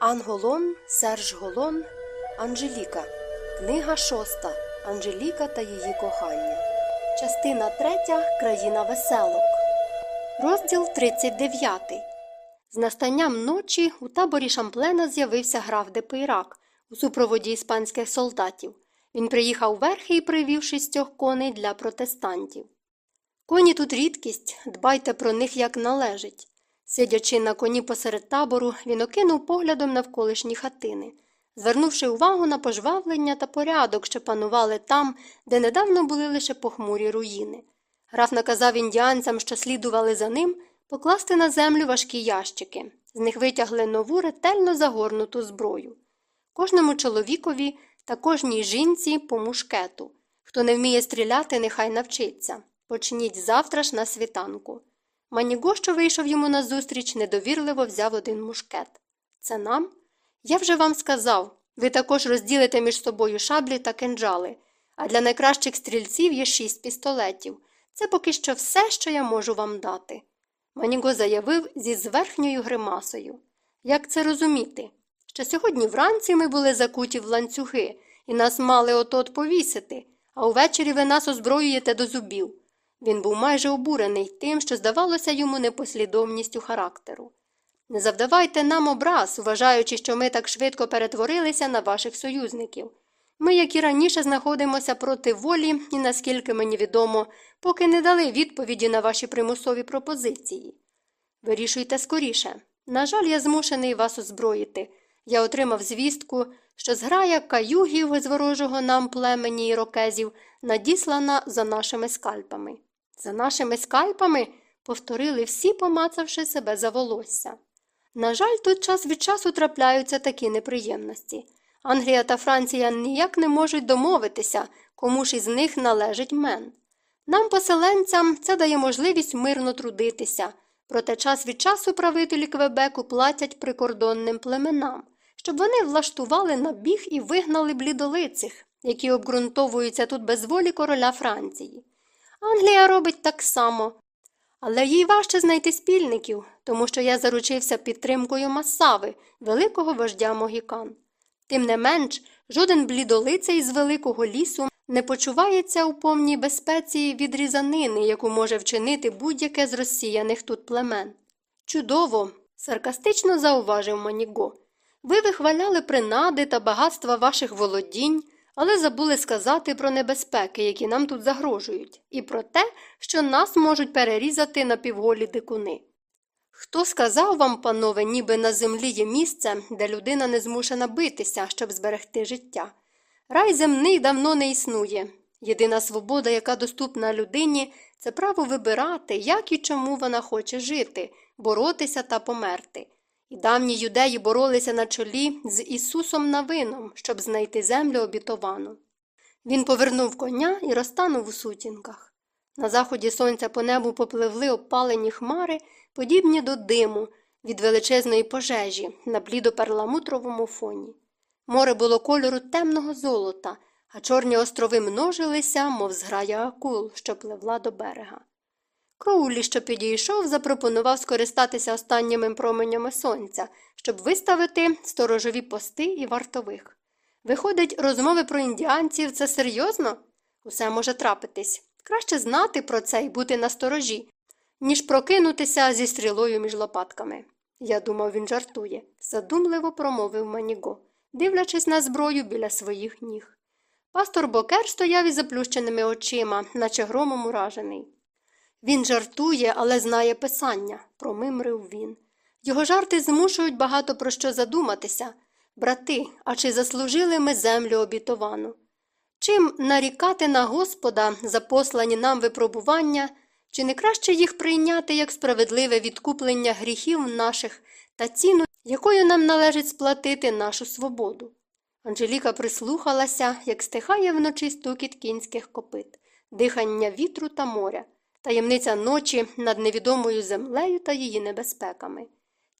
Анголон, Серж Голон, Анжеліка. Книга шоста. Анжеліка та її кохання. Частина третя. Країна веселок. Розділ 39. З настанням ночі у таборі Шамплена з'явився граф де Пейрак у супроводі іспанських солдатів. Він приїхав верхи і привів шістьох коней для протестантів. Коні тут рідкість, дбайте про них як належить. Сидячи на коні посеред табору, він окинув поглядом навколишні хатини, звернувши увагу на пожвавлення та порядок, що панували там, де недавно були лише похмурі руїни. Граф наказав індіанцям, що слідували за ним, покласти на землю важкі ящики. З них витягли нову ретельно загорнуту зброю. Кожному чоловікові та кожній жінці по мушкету. Хто не вміє стріляти, нехай навчиться. Почніть завтра ж на світанку. Маніго, що вийшов йому назустріч, недовірливо взяв один мушкет. Це нам? Я вже вам сказав. Ви також розділите між собою шаблі та кинджали, а для найкращих стрільців є шість пістолетів. Це поки що все, що я можу вам дати. Маніго заявив зі зверхньою гримасою. Як це розуміти? Ще сьогодні вранці ми були закуті в ланцюги, і нас мали от-от повісити, а увечері ви нас озброюєте до зубів. Він був майже обурений тим, що здавалося йому непослідовністю характеру. Не завдавайте нам образ, вважаючи, що ми так швидко перетворилися на ваших союзників. Ми, як і раніше, знаходимося проти волі і, наскільки мені відомо, поки не дали відповіді на ваші примусові пропозиції. Вирішуйте скоріше. На жаль, я змушений вас озброїти. Я отримав звістку, що зграя каюгів з ворожого нам племені ірокезів надіслана за нашими скальпами. За нашими скальпами повторили всі, помацавши себе за волосся. На жаль, тут час від часу трапляються такі неприємності. Англія та Франція ніяк не можуть домовитися, кому ж із них належить мен. Нам, поселенцям, це дає можливість мирно трудитися, проте час від часу правителі Квебеку платять прикордонним племенам, щоб вони влаштували набіг і вигнали блідолицих, які обґрунтовуються тут без волі короля Франції. Англія робить так само. Але їй важче знайти спільників, тому що я заручився підтримкою масави, великого вождя могікан. Тим не менш, жоден блідолицей з великого лісу не почувається у повній безпеці від різанини, яку може вчинити будь-яке з розсіяних тут племен. Чудово, саркастично зауважив Маніго. Ви вихваляли принади та багатства ваших володінь, але забули сказати про небезпеки, які нам тут загрожують, і про те, що нас можуть перерізати на півголі дикуни. Хто сказав вам, панове, ніби на землі є місце, де людина не змушена битися, щоб зберегти життя? Рай земний давно не існує. Єдина свобода, яка доступна людині, це право вибирати, як і чому вона хоче жити, боротися та померти. І давні юдеї боролися на чолі з Ісусом Навином, щоб знайти землю обітовану. Він повернув коня і розтанув у сутінках. На заході сонця по небу попливли опалені хмари, подібні до диму від величезної пожежі на блідоперламутровому фоні. Море було кольору темного золота, а чорні острови множилися, мов зграя акул, що пливла до берега. Кроулі, що підійшов, запропонував скористатися останніми променями сонця, щоб виставити сторожові пости і вартових. Виходить, розмови про індіанців це серйозно? Усе може трапитись. Краще знати про це і бути насторожі, ніж прокинутися зі стрілою між лопатками. Я думав, він жартує, задумливо промовив Маніго, дивлячись на зброю біля своїх ніг. Пастор Бокер стояв із заплющеними очима, наче громом уражений. Він жартує, але знає писання, промимрив він. Його жарти змушують багато про що задуматися. Брати, а чи заслужили ми землю обітовану? Чим нарікати на Господа за послані нам випробування, чи не краще їх прийняти як справедливе відкуплення гріхів наших та ціну, якою нам належить сплатити нашу свободу? Анжеліка прислухалася, як стихає вночі стукіт кінських копит, дихання вітру та моря таємниця ночі над невідомою землею та її небезпеками.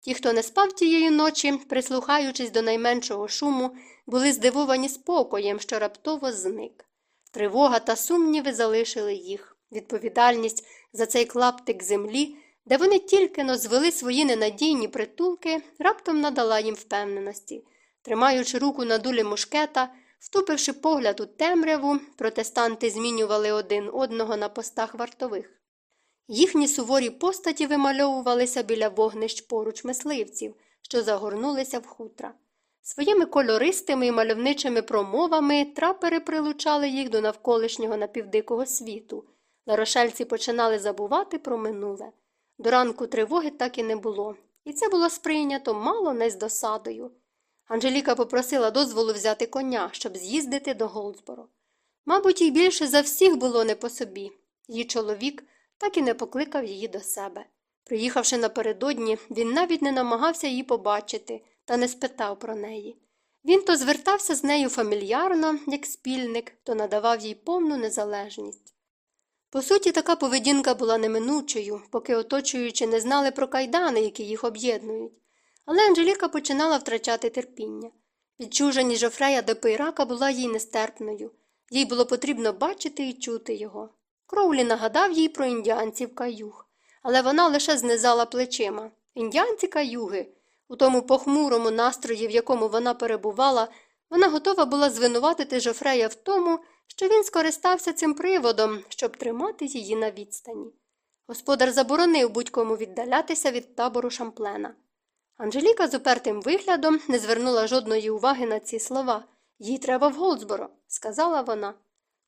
Ті, хто не спав тієї ночі, прислухаючись до найменшого шуму, були здивовані спокоєм, що раптово зник. Тривога та сумніви залишили їх. Відповідальність за цей клаптик землі де вони тільки но звели свої ненадійні притулки, раптом надала їм впевненості. Тримаючи руку на дулі мушкета, втупивши погляд у темряву, протестанти змінювали один одного на постах вартових. Їхні суворі постаті вимальовувалися біля вогнищ поруч мисливців, що загорнулися в хутра. Своїми кольористими і мальовничими промовами трапери прилучали їх до навколишнього напівдикого світу. Ларошельці починали забувати про минуле. До ранку тривоги так і не було, і це було сприйнято мало не з досадою. Анжеліка попросила дозволу взяти коня, щоб з'їздити до Голдсборо. Мабуть, їй більше за всіх було не по собі. Її чоловік так і не покликав її до себе. Приїхавши напередодні, він навіть не намагався її побачити та не спитав про неї. Він то звертався з нею фамільярно, як спільник, то надавав їй повну незалежність. По суті, така поведінка була неминучою, поки оточуючи не знали про кайдани, які їх об'єднують. Але Анжеліка починала втрачати терпіння. Відчуженість Жофрея до Пейрака була їй нестерпною, їй було потрібно бачити і чути його. Кроулі нагадав їй про індіанців каюг, але вона лише знизала плечима. Індіанці каюги. У тому похмурому настрої, в якому вона перебувала, вона готова була звинуватити Жофрея в тому, що він скористався цим приводом, щоб тримати її на відстані. Господар заборонив будь-кому віддалятися від табору шамплена. Анжеліка з упертим виглядом не звернула жодної уваги на ці слова. Їй треба в Голдсборо, сказала вона.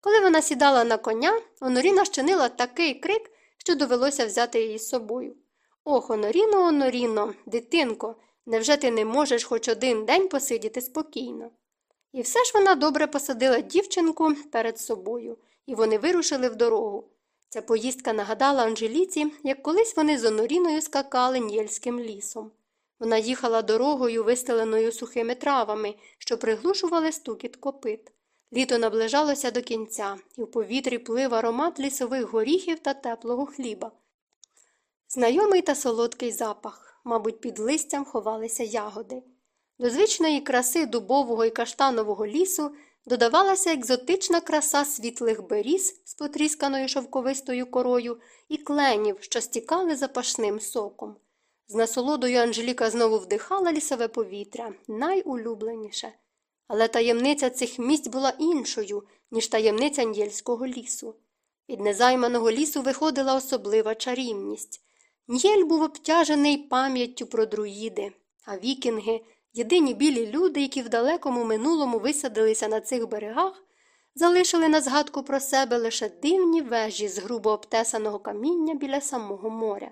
Коли вона сідала на коня, Оноріна щинила такий крик, що довелося взяти її з собою. Ох, Оноріно, Оноріно, дитинко, невже ти не можеш хоч один день посидіти спокійно? І все ж вона добре посадила дівчинку перед собою, і вони вирушили в дорогу. Ця поїздка нагадала Анжеліці, як колись вони з Оноріною скакали Нєльським лісом. Вона їхала дорогою, вистеленою сухими травами, що приглушували стукіт копит. Літо наближалося до кінця, і в повітрі плив аромат лісових горіхів та теплого хліба. Знайомий та солодкий запах, мабуть, під листям ховалися ягоди. До звичної краси дубового і каштанового лісу додавалася екзотична краса світлих беріз з потрісканою шовковистою корою і кленів, що стікали запашним соком. З насолодою Анжеліка знову вдихала лісове повітря, найулюбленіше. Але таємниця цих місць була іншою, ніж таємниця Нєльського лісу. Від незайманого лісу виходила особлива чарівність. Нєль був обтяжений пам'яттю про друїди, а вікінги, єдині білі люди, які в далекому минулому висадилися на цих берегах, залишили на згадку про себе лише дивні вежі з грубо обтесаного каміння біля самого моря.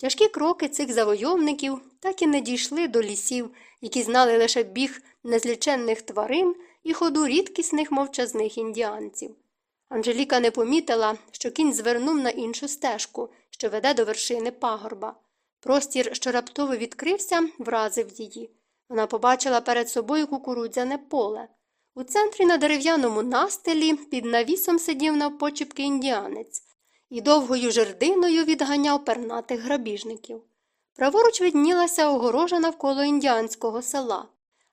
Тяжкі кроки цих завойовників так і не дійшли до лісів, які знали лише біг незліченних тварин і ходу рідкісних мовчазних індіанців. Анжеліка не помітила, що кінь звернув на іншу стежку, що веде до вершини пагорба. Простір, що раптово відкрився, вразив її. Вона побачила перед собою кукурудзяне поле. У центрі на дерев'яному настелі під навісом сидів навпочіпки індіанець і довгою жердиною відганяв пернатих грабіжників. Праворуч виднілася огорожа навколо індіанського села.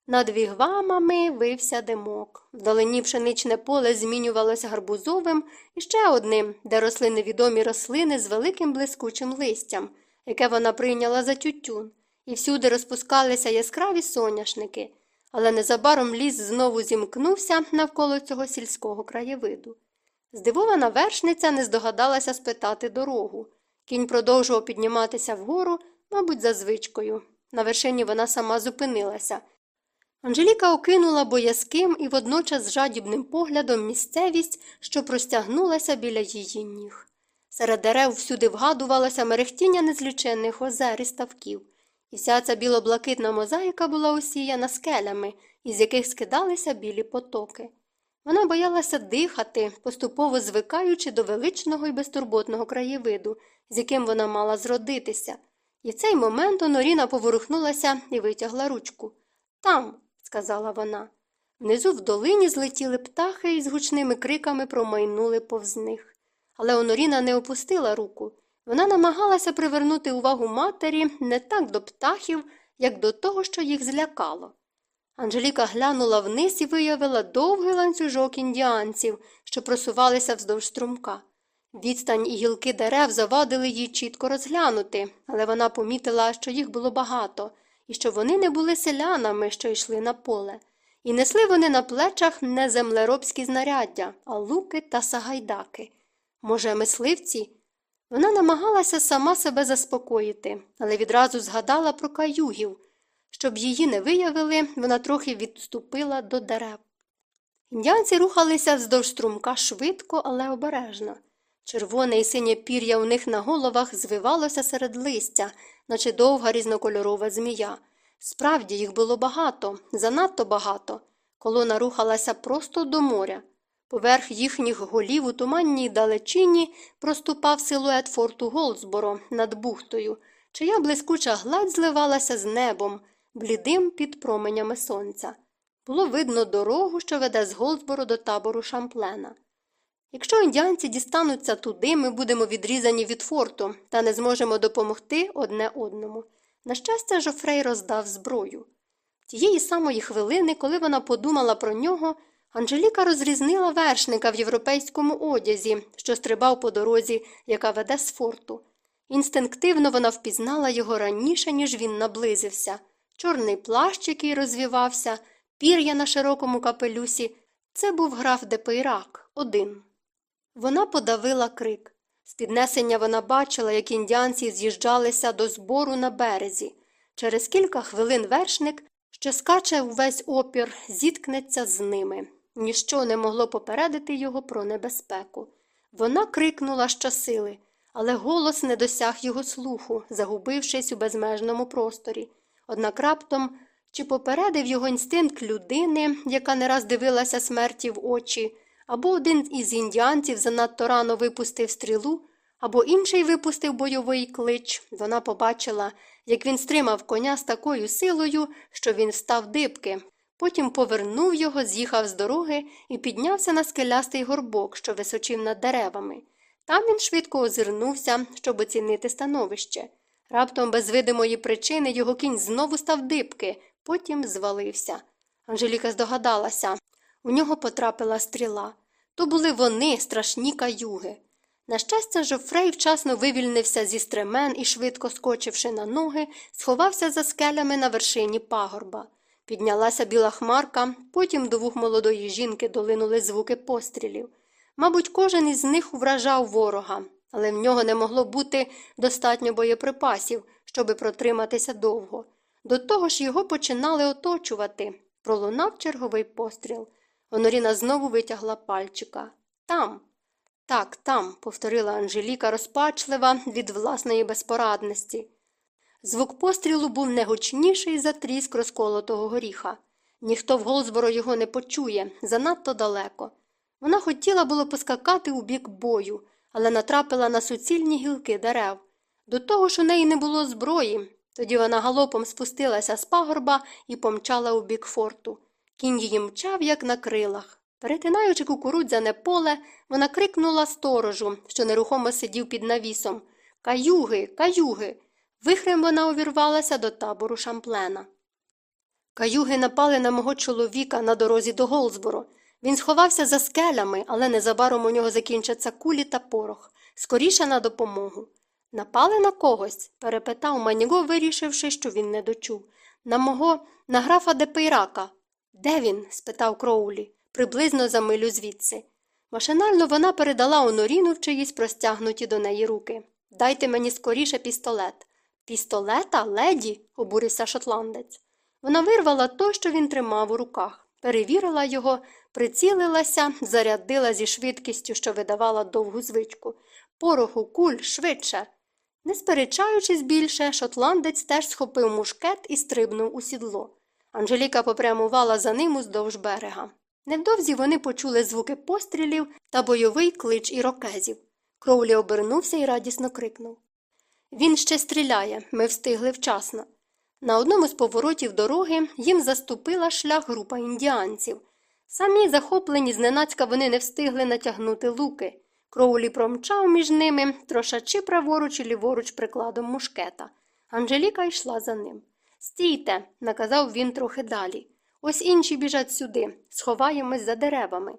Над вігвамами вився димок. Вдалині пшеничне поле змінювалося гарбузовим і ще одним, де росли невідомі рослини з великим блискучим листям, яке вона прийняла за тютюн, і всюди розпускалися яскраві соняшники, але незабаром ліс знову зімкнувся навколо цього сільського краєвиду. Здивована вершниця не здогадалася спитати дорогу. Кінь продовжував підніматися вгору, мабуть, за звичкою. На вершині вона сама зупинилася. Анжеліка окинула боязким і водночас жадібним поглядом місцевість, що простягнулася біля її ніг. Серед дерев всюди вгадувалося мерехтіння незліченних озер і ставків, і вся ця білоблакитна мозаїка була усіяна скелями, із яких скидалися білі потоки. Вона боялася дихати, поступово звикаючи до величного і безтурботного краєвиду, з яким вона мала зродитися, і в цей момент Оноріна поворухнулася і витягла ручку. Там, сказала вона. Внизу в долині злетіли птахи і з гучними криками промайнули повз них. Але Оноріна не опустила руку. Вона намагалася привернути увагу матері не так до птахів, як до того, що їх злякало. Анжеліка глянула вниз і виявила довгий ланцюжок індіанців, що просувалися вздовж струмка. Відстань і гілки дерев завадили їй чітко розглянути, але вона помітила, що їх було багато, і що вони не були селянами, що йшли на поле. І несли вони на плечах не землеробські знаряддя, а луки та сагайдаки. Може, мисливці? Вона намагалася сама себе заспокоїти, але відразу згадала про каюгів. Щоб її не виявили, вона трохи відступила до дерев. Індіанці рухалися вздовж струмка швидко, але обережно. Червоне і синє пір'я у них на головах звивалося серед листя, наче довга різнокольорова змія. Справді їх було багато, занадто багато. Колона рухалася просто до моря. Поверх їхніх голів у туманній далечині проступав силует форту Голдсборо над бухтою, чия блискуча гладь зливалася з небом, блідим під променями сонця. Було видно дорогу, що веде з Голдсборо до табору Шамплена. Якщо індіанці дістануться туди, ми будемо відрізані від форту та не зможемо допомогти одне одному. На щастя, Жофрей роздав зброю. Тієї самої хвилини, коли вона подумала про нього, Анжеліка розрізнила вершника в європейському одязі, що стрибав по дорозі, яка веде з форту. Інстинктивно вона впізнала його раніше, ніж він наблизився. Чорний плащ, який розвівався, пір'я на широкому капелюсі. Це був граф Депейрак, один. Вона подавила крик. З піднесення вона бачила, як індіанці з'їжджалися до збору на березі. Через кілька хвилин вершник, що скаче увесь опір, зіткнеться з ними. Ніщо не могло попередити його про небезпеку. Вона крикнула щосили, але голос не досяг його слуху, загубившись у безмежному просторі. Однак раптом чи попередив його інстинкт людини, яка не раз дивилася смерті в очі, або один із індіанців занадто рано випустив стрілу, або інший випустив бойовий клич. Вона побачила, як він стримав коня з такою силою, що він встав дибки. Потім повернув його, з'їхав з дороги і піднявся на скелястий горбок, що височив над деревами. Там він швидко озирнувся, щоб оцінити становище. Раптом, без видимої причини, його кінь знову став дибки, потім звалився. Анжеліка здогадалася у нього потрапила стріла. То були вони, страшні каюги. На щастя, Жофрей вчасно вивільнився зі стремен і, швидко скочивши на ноги, сховався за скелями на вершині пагорба. Піднялася біла хмарка, потім до вух молодої жінки долинули звуки пострілів. Мабуть, кожен із них вражав ворога, але в нього не могло бути достатньо боєприпасів, щоби протриматися довго. До того ж його починали оточувати. Пролунав черговий постріл. Оноріна знову витягла пальчика. Там. Так, там, повторила Анжеліка, розпачлива від власної безпорадності. Звук пострілу був не гучніший за тріск розколотого горіха. Ніхто в Голзборо його не почує, занадто далеко. Вона хотіла було поскакати у бік бою, але натрапила на суцільні гілки дерев. До того ж у неї не було зброї. Тоді вона галопом спустилася з пагорба і помчала у бік форту. Кінь її мчав, як на крилах. Перетинаючи кукурудзяне поле, вона крикнула сторожу, що нерухомо сидів під навісом Каюги, каюги. Вихрем вона увірвалася до табору шамплена. Каюги напали на мого чоловіка на дорозі до Голзборо. Він сховався за скелями, але незабаром у нього закінчаться кулі та порох. Скоріше на допомогу. Напали на когось? перепитав Маніго, вирішивши, що він не дочув. На мого, на графа Депейрака. Де він? спитав Кроулі, приблизно за милю звідси. Машинально вона передала Оноріну в чиїсь простягнуті до неї руки. Дайте мені скоріше пістолет. Пістолета, леді, обурився шотландець. Вона вирвала то, що він тримав у руках, перевірила його, прицілилася, зарядила зі швидкістю, що видавала довгу звичку. Пороху, куль, швидше. Не сперечаючись більше, шотландець теж схопив мушкет і стрибнув у сідло. Анжеліка попрямувала за ним уздовж берега. Невдовзі вони почули звуки пострілів та бойовий клич ірокезів. Кроулі обернувся і радісно крикнув. Він ще стріляє, ми встигли вчасно. На одному з поворотів дороги їм заступила шлях група індіанців. Самі захоплені зненацька вони не встигли натягнути луки. Кроулі промчав між ними, трошачи праворуч і ліворуч прикладом мушкета. Анжеліка йшла за ним. Стійте, наказав він трохи далі. Ось інші біжать сюди, сховаємось за деревами.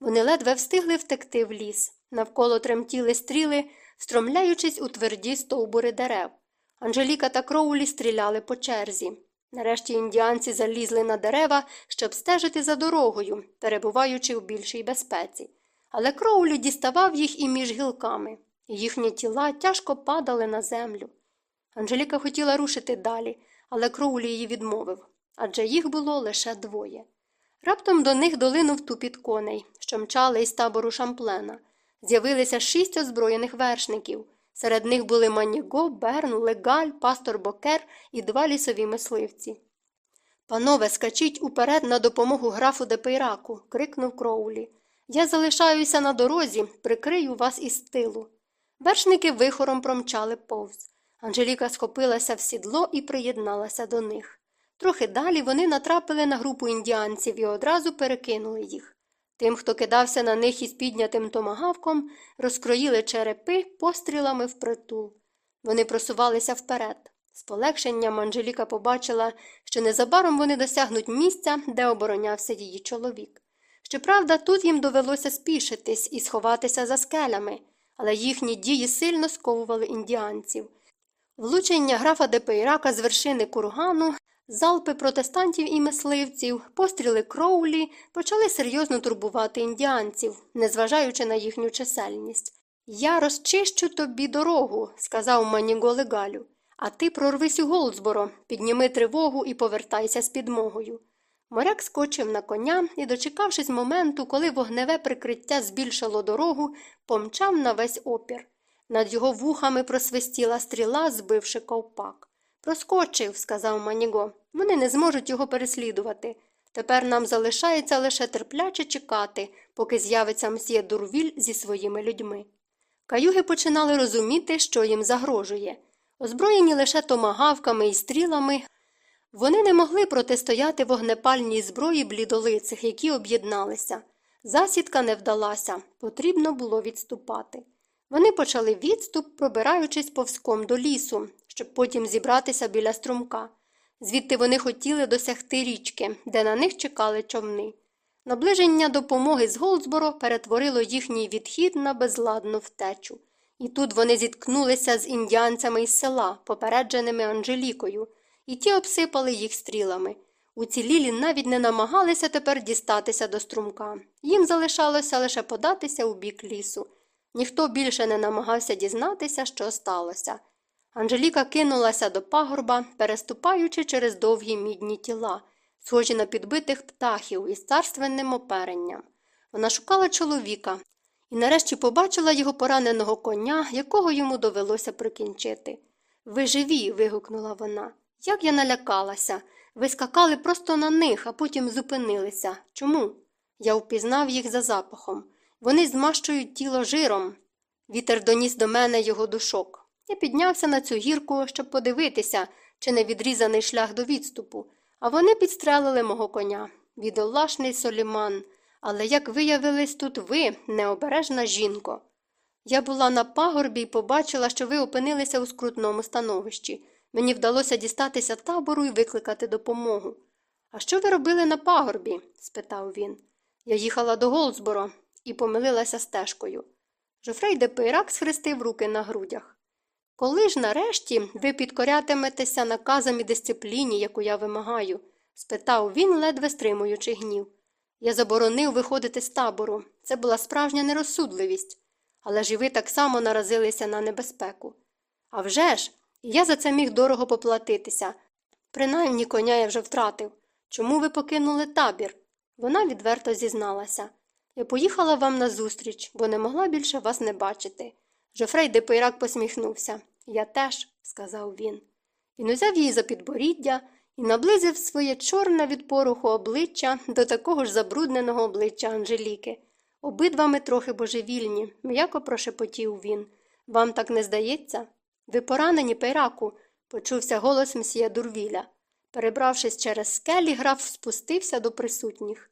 Вони ледве встигли втекти в ліс. Навколо тремтіли стріли, стромляючись у тверді стовбури дерев. Анжеліка та Кроулі стріляли по черзі. Нарешті індіанці залізли на дерева, щоб стежити за дорогою, перебуваючи у більшій безпеці. Але Кроулі діставав їх і між гілками. Їхні тіла тяжко падали на землю. Анжеліка хотіла рушити далі, але Кроулі її відмовив адже їх було лише двоє. Раптом до них долинув тупіт коней, що мчали із табору Шамплена. З'явилися шість озброєних вершників. Серед них були Маніго, Берн, Легаль, пастор Бокер і два лісові мисливці. Панове, скачіть уперед на допомогу графу Депейраку, крикнув Кроулі. Я залишаюся на дорозі, прикрию вас із тилу. Вершники вихором промчали повз. Анжеліка схопилася в сідло і приєдналася до них. Трохи далі вони натрапили на групу індіанців і одразу перекинули їх. Тим, хто кидався на них із піднятим томагавком, розкроїли черепи пострілами впритул. Вони просувалися вперед. З полегшенням Анжеліка побачила, що незабаром вони досягнуть місця, де оборонявся її чоловік. Щоправда, тут їм довелося спішитись і сховатися за скелями, але їхні дії сильно сковували індіанців. Влучення графа Депейрака з вершини кургану Залпи протестантів і мисливців, постріли Кроулі почали серйозно турбувати індіанців, незважаючи на їхню чисельність. Я розчищу тобі дорогу, сказав Маніго Легалю, а ти прорвись у Голдсборо, підніми тривогу і повертайся з підмогою. Моряк скочив на коня і, дочекавшись моменту, коли вогневе прикриття збільшило дорогу, помчав на весь опір. Над його вухами просвистіла стріла, збивши ковпак. Проскочив, сказав Маніго. Вони не зможуть його переслідувати. Тепер нам залишається лише терпляче чекати, поки з'явиться мсьє Дурвіль зі своїми людьми. Каюги починали розуміти, що їм загрожує. Озброєні лише томагавками і стрілами, вони не могли протистояти вогнепальній зброї блідолицих, які об'єдналися. Засідка не вдалася, потрібно було відступати. Вони почали відступ, пробираючись повзком до лісу, щоб потім зібратися біля струмка. Звідти вони хотіли досягти річки, де на них чекали човни. Наближення допомоги з Голдсборо перетворило їхній відхід на безладну втечу. І тут вони зіткнулися з індіанцями із села, попередженими Анжелікою, і ті обсипали їх стрілами. Уцілілі навіть не намагалися тепер дістатися до струмка. Їм залишалося лише податися у бік лісу. Ніхто більше не намагався дізнатися, що сталося. Анжеліка кинулася до пагорба, переступаючи через довгі мідні тіла, схожі на підбитих птахів із царственним оперенням. Вона шукала чоловіка і нарешті побачила його пораненого коня, якого йому довелося прикінчити. Ви живі. вигукнула вона. Як я налякалася. Ви скакали просто на них, а потім зупинилися. Чому? Я впізнав їх за запахом. Вони змащують тіло жиром. Вітер доніс до мене його душок. Я піднявся на цю гірку, щоб подивитися, чи не відрізаний шлях до відступу, а вони підстрелили мого коня. Відолашний Соліман. Але як виявились тут ви, необережна жінко. Я була на пагорбі і побачила, що ви опинилися у скрутному становищі. Мені вдалося дістатися табору і викликати допомогу. А що ви робили на пагорбі? спитав він. Я їхала до Голдсборо і помилилася стежкою. Жофрей де Пейрак схрестив руки на грудях. Коли ж нарешті ви підкорятиметеся наказам і дисципліні, яку я вимагаю? спитав він, ледве стримуючи гнів. Я заборонив виходити з табору. Це була справжня нерозсудливість. Але ж і ви так само наразилися на небезпеку. А вже ж, я за це міг дорого поплатитися. Принаймні коня я вже втратив. Чому ви покинули табір? Вона відверто зізналася. Я поїхала вам назустріч, бо не могла більше вас не бачити. Жофрей де Пейрак посміхнувся. Я теж, сказав він. Він узяв її за підборіддя і наблизив своє чорне від пороху обличчя до такого ж забрудненого обличчя Анжеліки. Обидва ми трохи божевільні, м'яко прошепотів він. Вам так не здається? Ви поранені, Пейраку, почувся голос мсьє Дурвіля. Перебравшись через скелі, граф спустився до присутніх.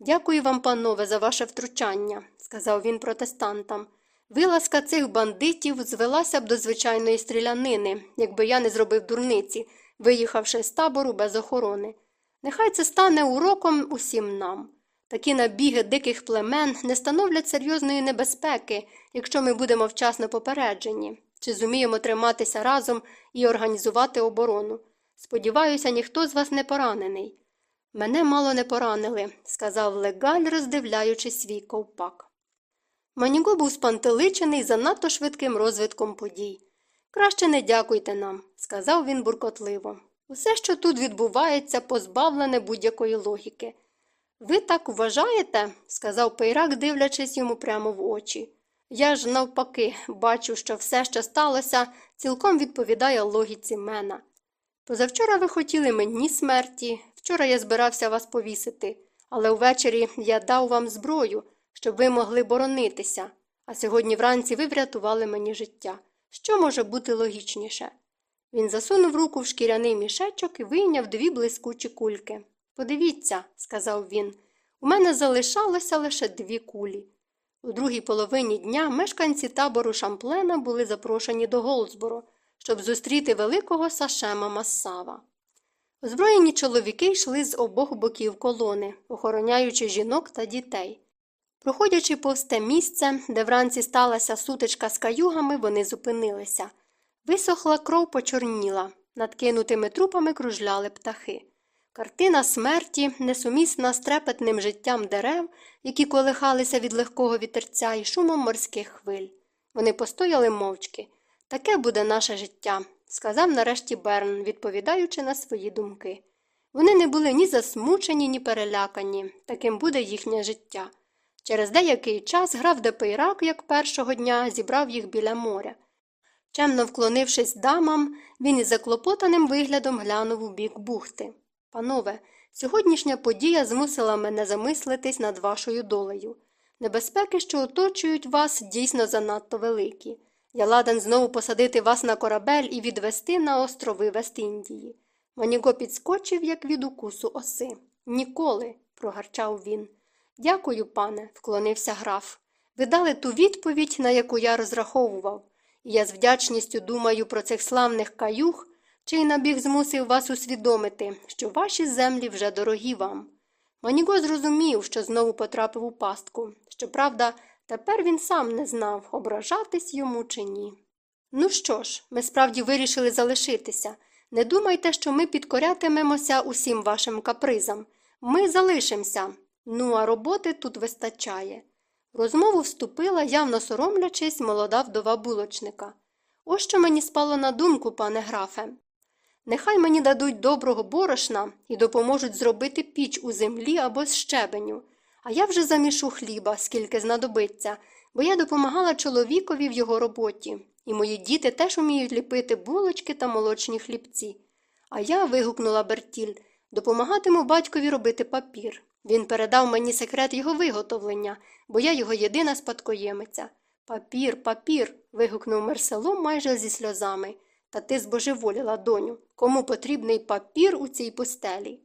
Дякую вам, панове, за ваше втручання, сказав він протестантам. Вилазка цих бандитів звелася б до звичайної стрілянини, якби я не зробив дурниці, виїхавши з табору без охорони. Нехай це стане уроком усім нам. Такі набіги диких племен не становлять серйозної небезпеки, якщо ми будемо вчасно попереджені, чи зуміємо триматися разом і організувати оборону. Сподіваюся, ніхто з вас не поранений. Мене мало не поранили, сказав легаль, роздивляючи свій ковпак. Маніго був спантеличений занадто швидким розвитком подій. Краще не дякуйте нам, сказав він буркотливо. Усе, що тут відбувається, позбавлене будь-якої логіки. Ви так вважаєте? сказав Пейрак, дивлячись йому прямо в очі. Я ж, навпаки, бачу, що все, що сталося, цілком відповідає логіці мена. Позавчора ви хотіли мені смерті, вчора я збирався вас повісити, але увечері я дав вам зброю, щоб ви могли боронитися, а сьогодні вранці ви врятували мені життя. Що може бути логічніше? Він засунув руку в шкіряний мішечок і вийняв дві блискучі кульки. Подивіться, сказав він, у мене залишалося лише дві кулі. У другій половині дня мешканці табору Шамплена були запрошені до Голдсборо, щоб зустріти великого Сашема Массава. Озброєні чоловіки йшли з обох боків колони, охороняючи жінок та дітей. Проходячи повз те місце, де вранці сталася сутичка з каюгами, вони зупинилися. Висохла кров почорніла, над кинутими трупами кружляли птахи. Картина смерті, несумісна з трепетним життям дерев, які колихалися від легкого вітерця і шумом морських хвиль. Вони постояли мовчки. Таке буде наше життя, сказав нарешті Берн, відповідаючи на свої думки. Вони не були ні засмучені, ні перелякані, таким буде їхнє життя. Через деякий час граф Депейрак, як першого дня, зібрав їх біля моря. Чемно вклонившись дамам, він із заклопотаним виглядом глянув у бік бухти. Панове, сьогоднішня подія змусила мене замислитись над вашою долею. Небезпеки, що оточують вас, дійсно занадто великі. Я ладен знову посадити вас на корабель і відвести на острови Вест-Індії. Маніго підскочив, як від укусу оси. Ніколи, прогарчав він. Дякую, пане, вклонився граф. Ви дали ту відповідь, на яку я розраховував, і я з вдячністю думаю про цих славних каюх, чий набіг змусив вас усвідомити, що ваші землі вже дорогі вам. Маніго зрозумів, що знову потрапив у пастку. Щоправда, тепер він сам не знав, ображатись йому чи ні. Ну що ж, ми справді вирішили залишитися. Не думайте, що ми підкорятимемося усім вашим капризам. Ми залишимося. Ну, а роботи тут вистачає. В розмову вступила, явно соромлячись, молода вдова булочника. Ось що мені спало на думку, пане графе. Нехай мені дадуть доброго борошна і допоможуть зробити піч у землі або з щебеню, а я вже замішу хліба, скільки знадобиться, бо я допомагала чоловікові в його роботі, і мої діти теж уміють ліпити булочки та молочні хлібці. А я, вигукнула Бертіль, допомагатиму батькові робити папір. Він передав мені секрет його виготовлення, бо я його єдина спадкоємиця. Папір, папір. вигукнув Мерсело майже зі сльозами. Та ти збожеволіла, доню. Кому потрібний папір у цій пустелі?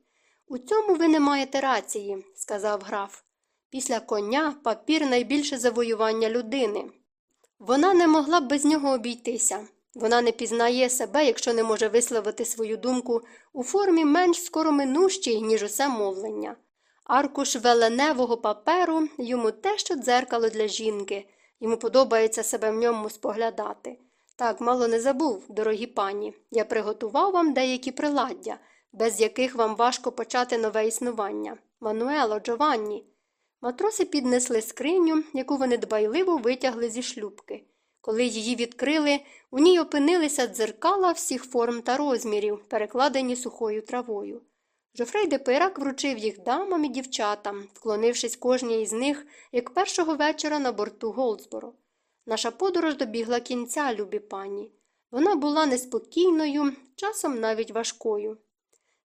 У цьому ви не маєте рації, сказав граф. Після коня папір найбільше завоювання людини. Вона не могла б без нього обійтися. Вона не пізнає себе, якщо не може висловити свою думку у формі менш скороминущій, ніж усе мовлення. Аркуш веленевого паперу йому те, що дзеркало для жінки, йому подобається себе в ньому споглядати. Так, мало не забув, дорогі пані, я приготував вам деякі приладдя, без яких вам важко почати нове існування. Мануело, Джованні. Матроси піднесли скриню, яку вони дбайливо витягли зі шлюбки. Коли її відкрили, у ній опинилися дзеркала всіх форм та розмірів, перекладені сухою травою. Жофрей де Пейрак вручив їх дамам і дівчатам, вклонившись кожній із них, як першого вечора на борту Голдсборо. Наша подорож добігла кінця, любі пані. Вона була неспокійною, часом навіть важкою.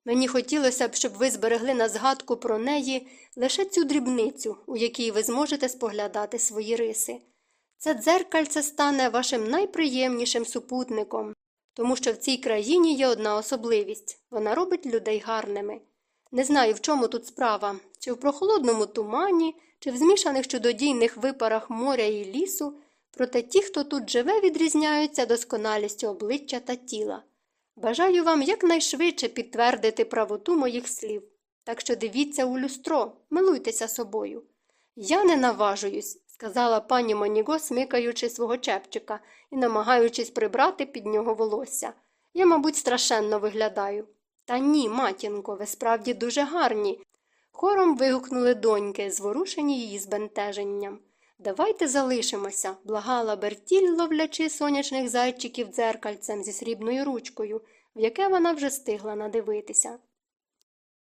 Мені хотілося б, щоб ви зберегли на згадку про неї лише цю дрібницю, у якій ви зможете споглядати свої риси. Це дзеркальце стане вашим найприємнішим супутником, тому що в цій країні є одна особливість вона робить людей гарними. Не знаю, в чому тут справа, чи в прохолодному тумані, чи в змішаних чудодійних випарах моря і лісу, проте ті, хто тут живе, відрізняються досконалістю обличчя та тіла. Бажаю вам якнайшвидше підтвердити правоту моїх слів. Так що дивіться у люстро, милуйтеся собою. Я не наважуюсь, сказала пані Маніго, смикаючи свого чепчика і намагаючись прибрати під нього волосся. Я, мабуть, страшенно виглядаю. Та ні, матінко, ви справді дуже гарні. Хором вигукнули доньки, зворушені її збентеженням. Давайте залишимося, благала Бертіль, ловлячи сонячних зайчиків дзеркальцем зі срібною ручкою, в яке вона вже стигла надивитися.